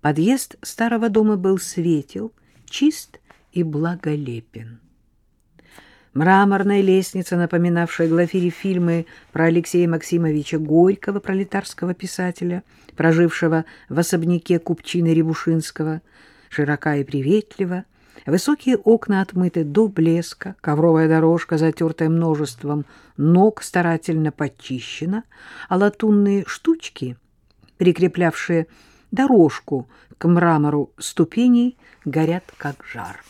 Подъезд старого дома был светел, чист и благолепен. Мраморная лестница, напоминавшая Глафире фильмы про Алексея Максимовича Горького, пролетарского писателя, прожившего в особняке Купчины Рябушинского, широка и приветлива, высокие окна отмыты до блеска, ковровая дорожка, затертая множеством ног, старательно почищена, а латунные штучки, прикреплявшие дорожку к мрамору ступеней, горят как жар.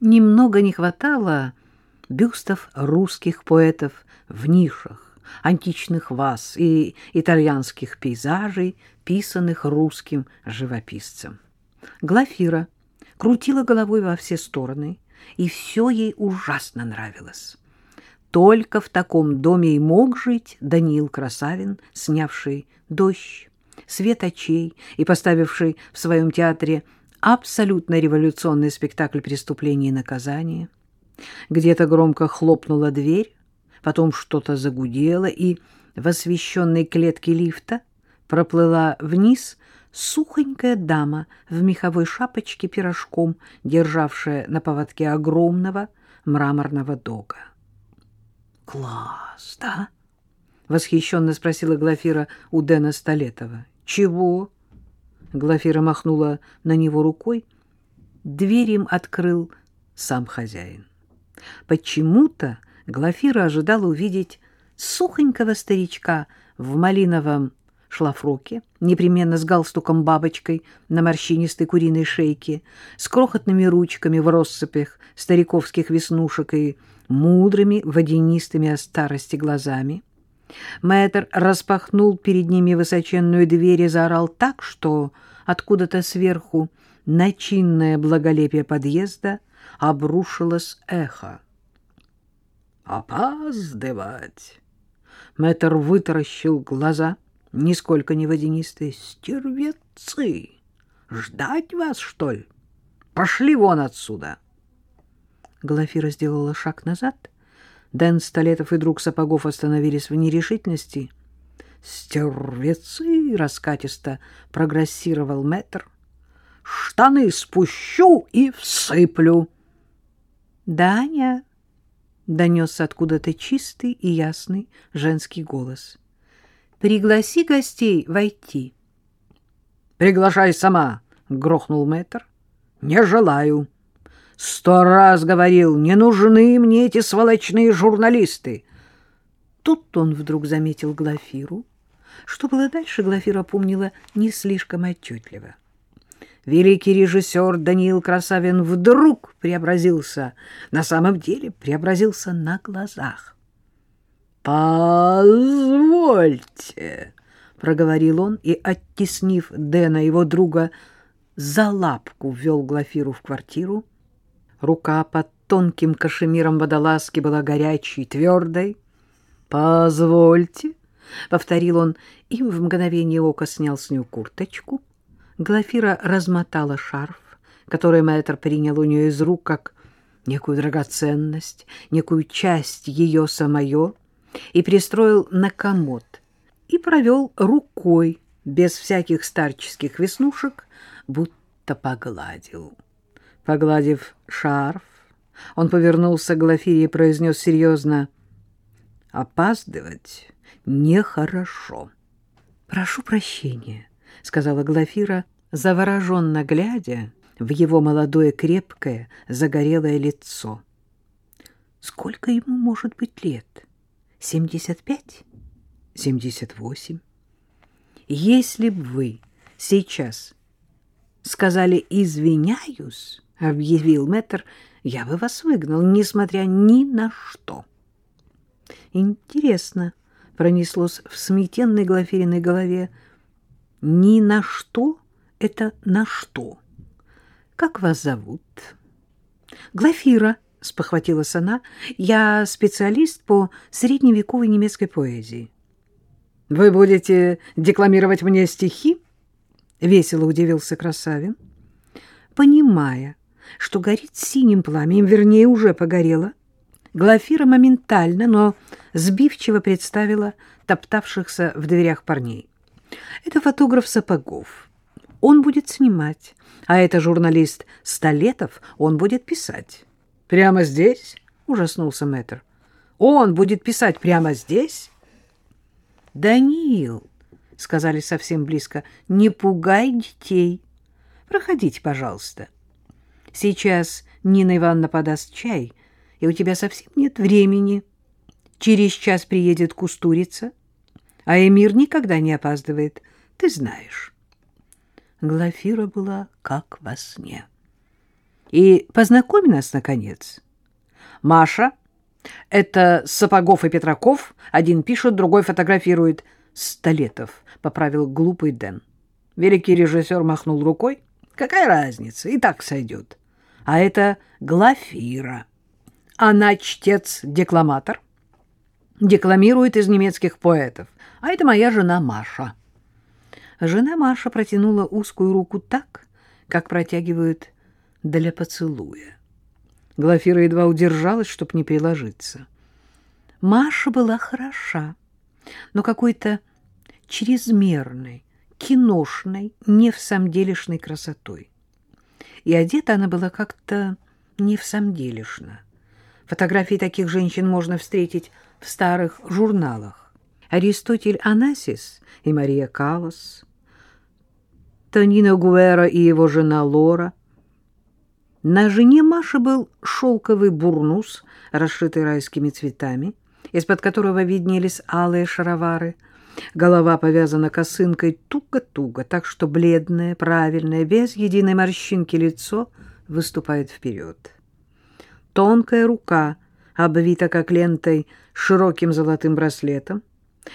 Немного не хватало бюстов русских поэтов в нишах, античных ваз и итальянских пейзажей, писанных русским живописцем. Глафира крутила головой во все стороны, и все ей ужасно нравилось. Только в таком доме и мог жить Даниил Красавин, снявший «Дождь», «Свет очей» и поставивший в своем театре абсолютно революционный спектакль «Преступление и наказание». Где-то громко хлопнула дверь, потом что-то загудело, и в освещенной клетке лифта проплыла вниз сухонькая дама в меховой шапочке пирожком, державшая на поводке огромного мраморного дога. «Класс, да?» — восхищенно спросила Глафира у Дэна Столетова. «Чего?» — Глафира махнула на него рукой. Дверь им открыл сам хозяин. Почему-то Глафира ожидала увидеть сухонького старичка в малиновом шлафроке, непременно с галстуком-бабочкой на морщинистой куриной шейке, с крохотными ручками в россыпях стариковских веснушек и мудрыми водянистыми от старости глазами. Мэтр распахнул перед ними высоченную дверь и заорал так, что откуда-то сверху начинное благолепие подъезда обрушилось эхо. «Опаздывать!» Мэтр вытаращил глаза — нисколько не водянистые. Стервецы! Ждать вас, что ли? Пошли вон отсюда! Глафира сделала шаг назад. Дэн Столетов и друг Сапогов остановились в нерешительности. «Стервецы!» — раскатисто прогрессировал мэтр. «Штаны спущу и всыплю!» «Даня!» — донесся откуда-то чистый и ясный женский голос. Пригласи гостей войти. — Приглашай сама, — грохнул мэтр. — Не желаю. Сто раз говорил, не нужны мне эти сволочные журналисты. Тут он вдруг заметил Глафиру. Что было дальше, Глафира помнила не слишком отчетливо. Великий режиссер Даниил Красавин вдруг преобразился, на самом деле преобразился на глазах. «Позвольте», — проговорил он и, оттеснив Дэна, его друга, за лапку ввел Глафиру в квартиру. Рука под тонким кашемиром водолазки была горячей, твердой. «Позвольте», — повторил он, и в мгновение ока снял с нее курточку. Глафира размотала шарф, который мэтр принял у нее из рук как некую драгоценность, некую часть ее самое, и пристроил на комод, и провел рукой, без всяких старческих веснушек, будто погладил. Погладив шарф, он повернулся к Глафире и произнес серьезно, «Опаздывать нехорошо». «Прошу прощения», — сказала Глафира, завороженно глядя в его молодое, крепкое, загорелое лицо. «Сколько ему может быть лет?» Семьдесят пять? Семьдесят восемь? Если бы вы сейчас сказали «извиняюсь», — объявил мэтр, — я бы вас выгнал, несмотря ни на что. Интересно, — пронеслось в сметенной Глафириной голове, — ни на что — это на что? Как вас зовут? Глафира, — спохватилась она, — я специалист по средневековой немецкой поэзии. — Вы будете декламировать мне стихи? — весело удивился Красавин. Понимая, что горит синим пламенем, вернее, уже погорело, Глафира моментально, но сбивчиво представила топтавшихся в дверях парней. Это фотограф Сапогов. он будет снимать, а это журналист Столетов, он будет писать. Прямо здесь? Ужаснулся мэтр. Он будет писать прямо здесь? Даниил, сказали совсем близко, не пугай детей. Проходите, пожалуйста. Сейчас Нина Ивановна подаст чай, и у тебя совсем нет времени. Через час приедет Кустурица, а Эмир никогда не опаздывает, ты знаешь. Глафира была как во сне. И познакомь нас, наконец. Маша, это Сапогов и Петраков, один пишет, другой фотографирует. Столетов, поправил глупый Дэн. Великий режиссер махнул рукой. Какая разница, и так сойдет. А это Глафира. Она чтец-декламатор, декламирует из немецких поэтов. А это моя жена Маша. Жена Маша протянула узкую руку так, как протягивают для поцелуя. Глафира едва удержалась, чтобы не приложиться. Маша была хороша, но какой-то чрезмерной, киношной, не в самделишной красотой. И одета она была как-то не в самделишно. Фотографии таких женщин можно встретить в старых журналах. Аристотель Анасис и Мария Каллас, Тонина Гуэра и его жена Лора. На жене Маши был шелковый бурнус, расшитый райскими цветами, из-под которого виднелись алые шаровары. Голова повязана косынкой туго-туго, так что бледное, правильное, без единой морщинки лицо выступает вперед. Тонкая рука обвита как лентой широким золотым браслетом,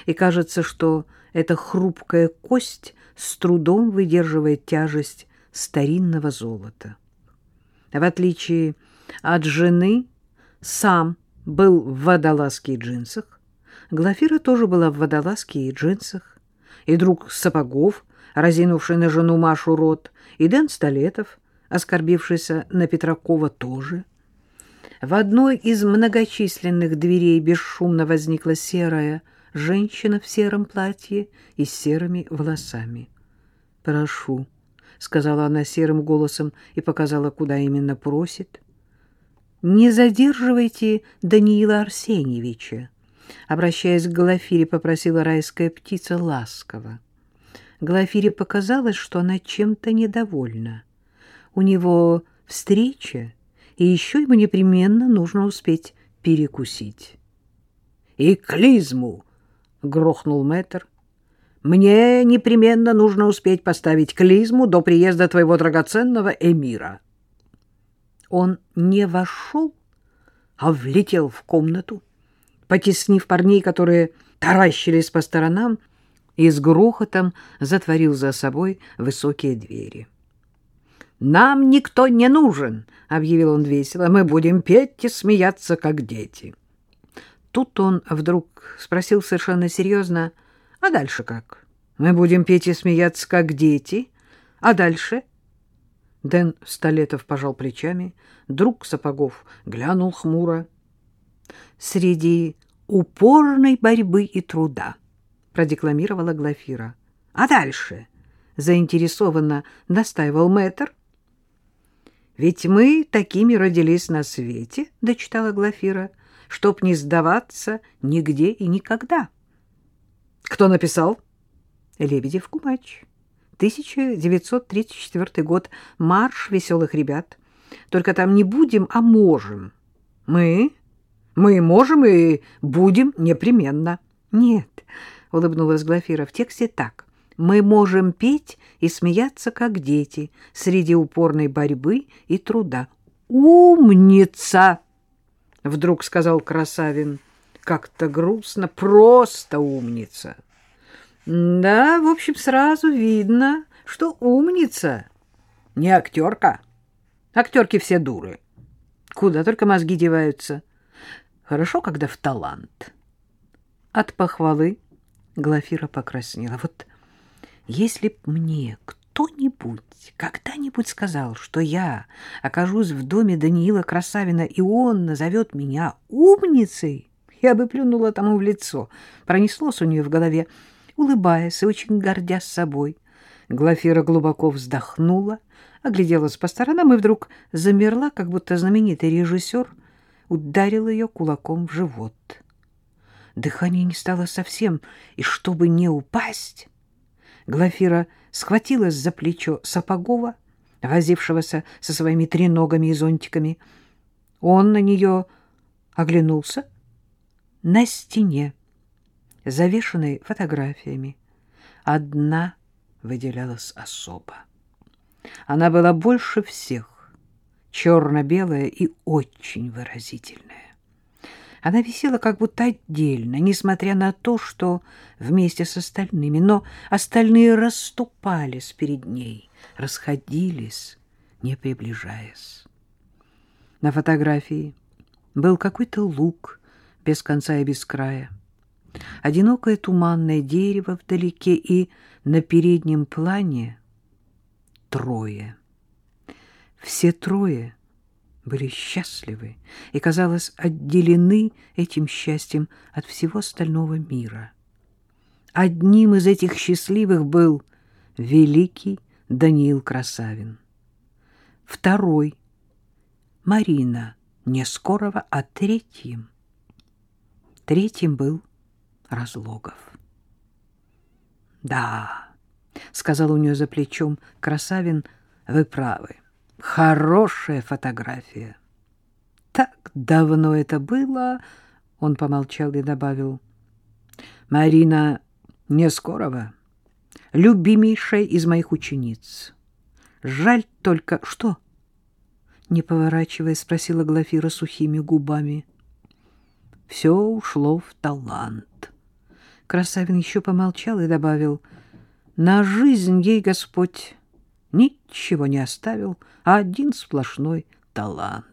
и кажется, что эта хрупкая кость с трудом выдерживает тяжесть старинного золота. В отличие от жены, сам был в водолазке и джинсах, Глафира тоже была в водолазке и джинсах, и друг Сапогов, разинувший на жену Машу рот, и Дэн Столетов, оскорбившийся на Петракова, тоже — в одной из многочисленных дверей бесшумно возникла серая женщина в сером платье и с серыми волосами. «Прошу», — сказала она серым голосом и показала, куда именно просит. «Не задерживайте Даниила Арсеньевича», — обращаясь к Глафире, попросила райская птица ласково. Глафире показалось, что она чем-то недовольна. У него встреча и еще ему непременно нужно успеть перекусить. — И клизму! — грохнул мэтр. — Мне непременно нужно успеть поставить клизму до приезда твоего драгоценного эмира. Он не вошел, а влетел в комнату, потеснив парней, которые таращились по сторонам, и с грохотом затворил за собой высокие двери. — «Нам никто не нужен», — объявил он весело. «Мы будем петь и смеяться, как дети». Тут он вдруг спросил совершенно серьезно, «А дальше как? Мы будем петь и смеяться, как дети? А дальше?» Дэн Столетов пожал плечами, друг Сапогов глянул хмуро. «Среди упорной борьбы и труда», — продекламировала Глафира. «А дальше?» — заинтересованно настаивал мэтр. Ведь мы такими родились на свете, — дочитала Глафира, — чтоб не сдаваться нигде и никогда. Кто написал? Лебедев Кумач. 1934 год. Марш веселых ребят. Только там не будем, а можем. Мы? Мы можем и будем непременно. Нет, — улыбнулась Глафира, — в тексте так мы можем петь и смеяться, как дети, среди упорной борьбы и труда. «Умница!» — вдруг сказал Красавин. Как-то грустно, просто умница. Да, в общем, сразу видно, что умница, не актерка. Актерки все дуры. Куда только мозги деваются. Хорошо, когда в талант. От похвалы Глафира покраснела. Вот если б мне кто-нибудь когда-нибудь сказал, что я окажусь в доме Даниила Красавина, и он назовет меня умницей, я бы плюнула тому в лицо. Пронеслось у нее в голове, улыбаясь и очень гордясь собой. Глафира глубоко вздохнула, огляделась по сторонам и вдруг замерла, как будто знаменитый режиссер ударил ее кулаком в живот. Дыхание не стало совсем, и чтобы не упасть, Глафира схватилась за плечо Сапогова, возившегося со своими треногами и зонтиками. Он на нее оглянулся. На стене, завешенной фотографиями, одна выделялась особо. Она была больше всех, черно-белая и очень выразительная. Она висела как будто отдельно, несмотря на то, что вместе с остальными, но остальные расступались перед ней, расходились, не приближаясь. На фотографии был какой-то луг без конца и без края, одинокое туманное дерево вдалеке и на переднем плане трое. Все трое были счастливы и, казалось, отделены этим счастьем от всего остального мира. Одним из этих счастливых был великий Даниил Красавин. Второй — Марина Нескорова, а третьим — третьим был Разлогов. «Да», — сказал у нее за плечом Красавин, — «вы правы». Хорошая фотография. Так давно это было, он помолчал и добавил. Марина Нескорова, любимейшая из моих учениц. Жаль только... Что? Не поворачиваясь, спросила Глафира сухими губами. Все ушло в талант. Красавин еще помолчал и добавил. На жизнь ей Господь ничего не оставил, а один сплошной талант.